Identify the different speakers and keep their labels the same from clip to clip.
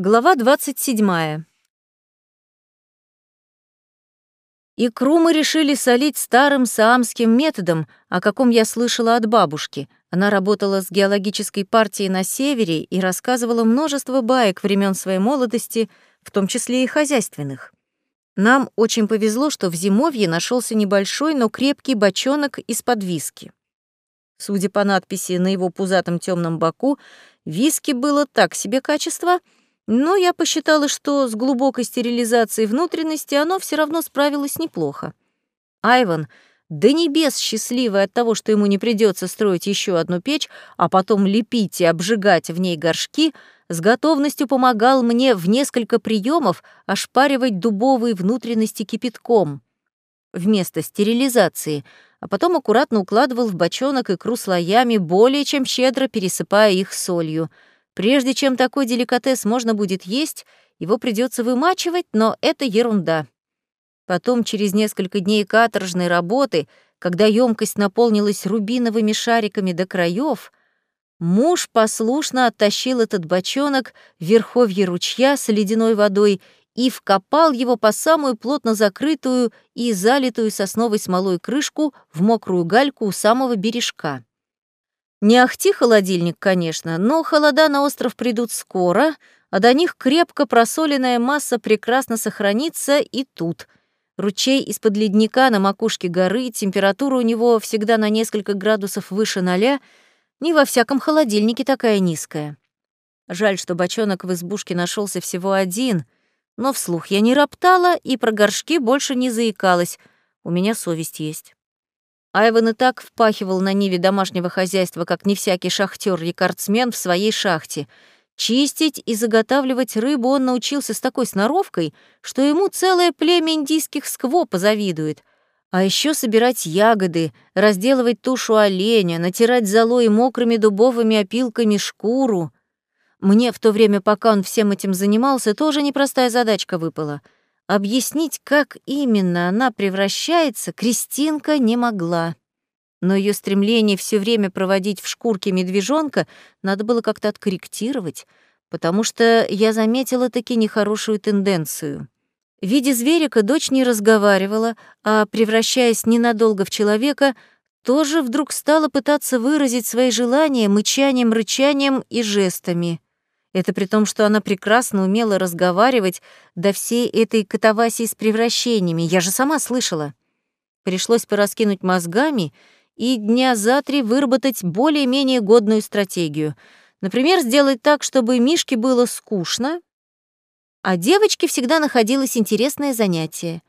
Speaker 1: Глава 27. Икру мы решили солить старым саамским методом, о каком я слышала от бабушки. Она работала с геологической партией на севере и рассказывала множество баек времен своей молодости, в том числе и хозяйственных. Нам очень повезло, что в зимовье нашелся небольшой, но крепкий бочонок из-под виски. Судя по надписи на его пузатом темном боку, виски было так себе качество — но я посчитала, что с глубокой стерилизацией внутренности оно все равно справилось неплохо. Айван, до небес счастливый от того, что ему не придется строить еще одну печь, а потом лепить и обжигать в ней горшки, с готовностью помогал мне в несколько приемов ошпаривать дубовые внутренности кипятком вместо стерилизации, а потом аккуратно укладывал в бочонок икру слоями, более чем щедро пересыпая их солью — Прежде чем такой деликатес можно будет есть, его придется вымачивать, но это ерунда. Потом, через несколько дней каторжной работы, когда емкость наполнилась рубиновыми шариками до краев, муж послушно оттащил этот бочонок в верховье ручья с ледяной водой и вкопал его по самую плотно закрытую и залитую сосновой смолой крышку в мокрую гальку у самого бережка. Не ахти холодильник, конечно, но холода на остров придут скоро, а до них крепко просоленная масса прекрасно сохранится и тут. Ручей из-под ледника на макушке горы, температура у него всегда на несколько градусов выше ноля, не во всяком холодильнике такая низкая. Жаль, что бочонок в избушке нашелся всего один, но вслух я не роптала и про горшки больше не заикалась, у меня совесть есть. Айван и так впахивал на ниве домашнего хозяйства, как не всякий шахтер-рекордсмен в своей шахте. Чистить и заготавливать рыбу он научился с такой сноровкой, что ему целое племя индийских скво позавидует. А еще собирать ягоды, разделывать тушу оленя, натирать золой мокрыми дубовыми опилками шкуру. Мне в то время, пока он всем этим занимался, тоже непростая задачка выпала — Объяснить, как именно она превращается, Кристинка не могла. Но ее стремление все время проводить в шкурке медвежонка надо было как-то откорректировать, потому что я заметила таки нехорошую тенденцию. В виде зверика дочь не разговаривала, а, превращаясь ненадолго в человека, тоже вдруг стала пытаться выразить свои желания мычанием, рычанием и жестами — это при том, что она прекрасно умела разговаривать до всей этой катавасии с превращениями. Я же сама слышала. Пришлось пораскинуть мозгами и дня за три выработать более-менее годную стратегию. Например, сделать так, чтобы Мишке было скучно, а девочке всегда находилось интересное занятие.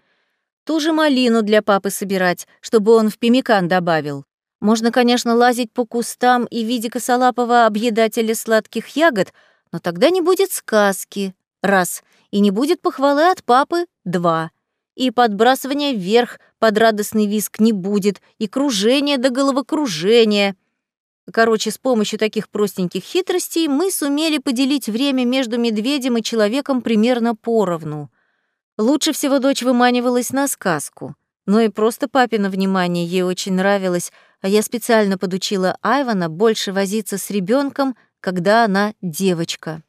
Speaker 1: Ту же малину для папы собирать, чтобы он в пимикан добавил. Можно, конечно, лазить по кустам и в виде косолапого объедателя сладких ягод — но тогда не будет сказки, раз, и не будет похвалы от папы, два, и подбрасывания вверх под радостный виск не будет, и кружения до головокружения. Короче, с помощью таких простеньких хитростей мы сумели поделить время между медведем и человеком примерно поровну. Лучше всего дочь выманивалась на сказку, но и просто папино внимание ей очень нравилось, а я специально подучила Айвана больше возиться с ребенком, когда она девочка.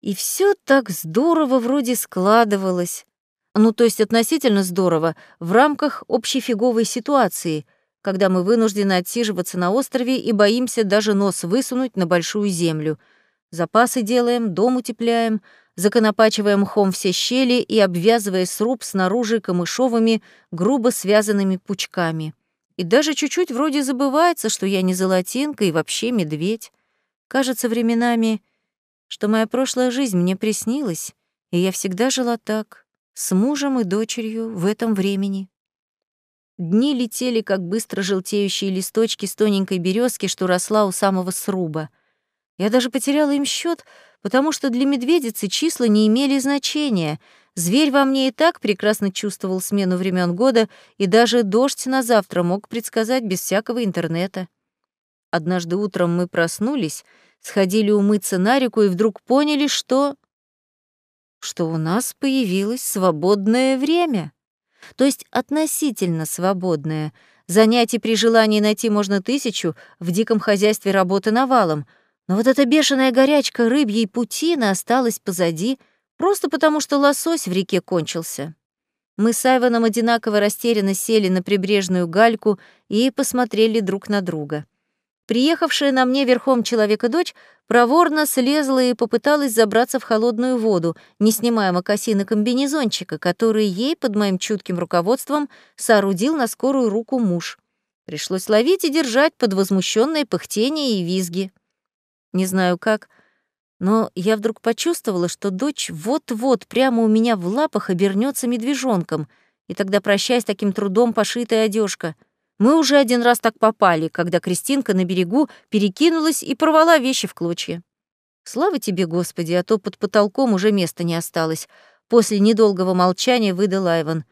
Speaker 1: И все так здорово вроде складывалось. Ну, то есть относительно здорово, в рамках общей фиговой ситуации, когда мы вынуждены отсиживаться на острове и боимся даже нос высунуть на большую землю. Запасы делаем, дом утепляем, законопачиваем мхом все щели и обвязывая сруб снаружи камышовыми, грубо связанными пучками. И даже чуть-чуть вроде забывается, что я не золотинка и вообще медведь. Кажется временами, что моя прошлая жизнь мне приснилась, и я всегда жила так, с мужем и дочерью в этом времени. Дни летели, как быстро желтеющие листочки с тоненькой березки, что росла у самого сруба. Я даже потеряла им счет, потому что для медведицы числа не имели значения. Зверь во мне и так прекрасно чувствовал смену времен года, и даже дождь на завтра мог предсказать без всякого интернета. Однажды утром мы проснулись, сходили умыться на реку и вдруг поняли, что... что у нас появилось свободное время. То есть относительно свободное. Занятий при желании найти можно тысячу, в диком хозяйстве работы навалом. Но вот эта бешеная горячка рыбьей путины осталась позади, просто потому что лосось в реке кончился. Мы с Айваном одинаково растерянно сели на прибрежную гальку и посмотрели друг на друга. Приехавшая на мне верхом человека дочь проворно слезла и попыталась забраться в холодную воду, не снимая мокасины комбинезончика, который ей под моим чутким руководством соорудил на скорую руку муж. Пришлось ловить и держать под возмущенное пыхтение и визги. Не знаю как, но я вдруг почувствовала, что дочь вот-вот прямо у меня в лапах обернется медвежонком, и тогда прощай с таким трудом пошитая одежка — мы уже один раз так попали, когда Кристинка на берегу перекинулась и порвала вещи в клочья. Слава тебе, Господи, а то под потолком уже места не осталось. После недолгого молчания выдал Айван.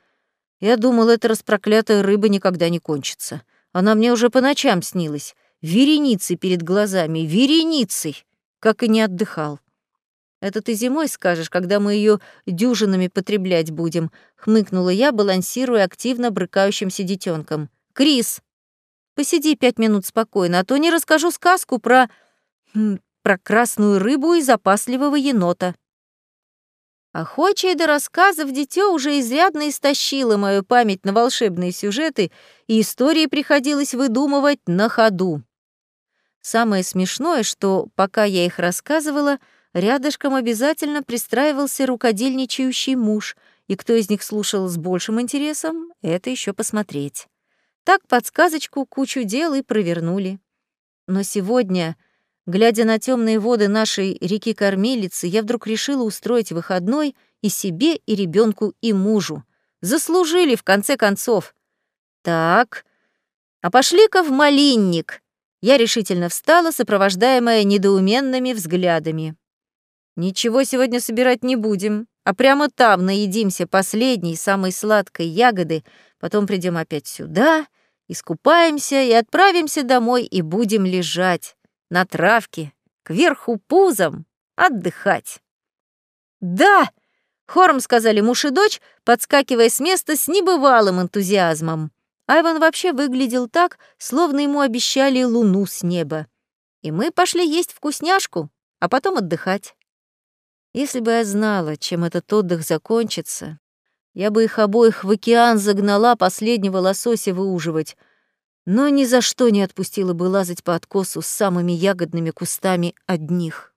Speaker 1: Я думал, эта распроклятая рыба никогда не кончится. Она мне уже по ночам снилась. Вереницей перед глазами, вереницей, как и не отдыхал. Это ты зимой скажешь, когда мы ее дюжинами потреблять будем, хмыкнула я, балансируя активно брыкающимся детенком. Крис, посиди пять минут спокойно, а то не расскажу сказку про... про красную рыбу и запасливого енота. Охочая до рассказов дитё уже изрядно истощило мою память на волшебные сюжеты, и истории приходилось выдумывать на ходу. Самое смешное, что пока я их рассказывала, рядышком обязательно пристраивался рукодельничающий муж, и кто из них слушал с большим интересом, это еще посмотреть. Так подсказочку кучу дел и провернули. Но сегодня, глядя на темные воды нашей реки-кормилицы, я вдруг решила устроить выходной и себе, и ребенку, и мужу. Заслужили, в конце концов. Так, а пошли-ка в малинник. Я решительно встала, сопровождаемая недоуменными взглядами. Ничего сегодня собирать не будем, а прямо там наедимся последней, самой сладкой ягоды, потом придем опять сюда, искупаемся и отправимся домой и будем лежать на травке, кверху пузом, отдыхать. «Да!» — хором сказали муж и дочь, подскакивая с места с небывалым энтузиазмом. Айван вообще выглядел так, словно ему обещали луну с неба. И мы пошли есть вкусняшку, а потом отдыхать. Если бы я знала, чем этот отдых закончится, я бы их обоих в океан загнала последнего лосося выуживать, но ни за что не отпустила бы лазать по откосу с самыми ягодными кустами одних.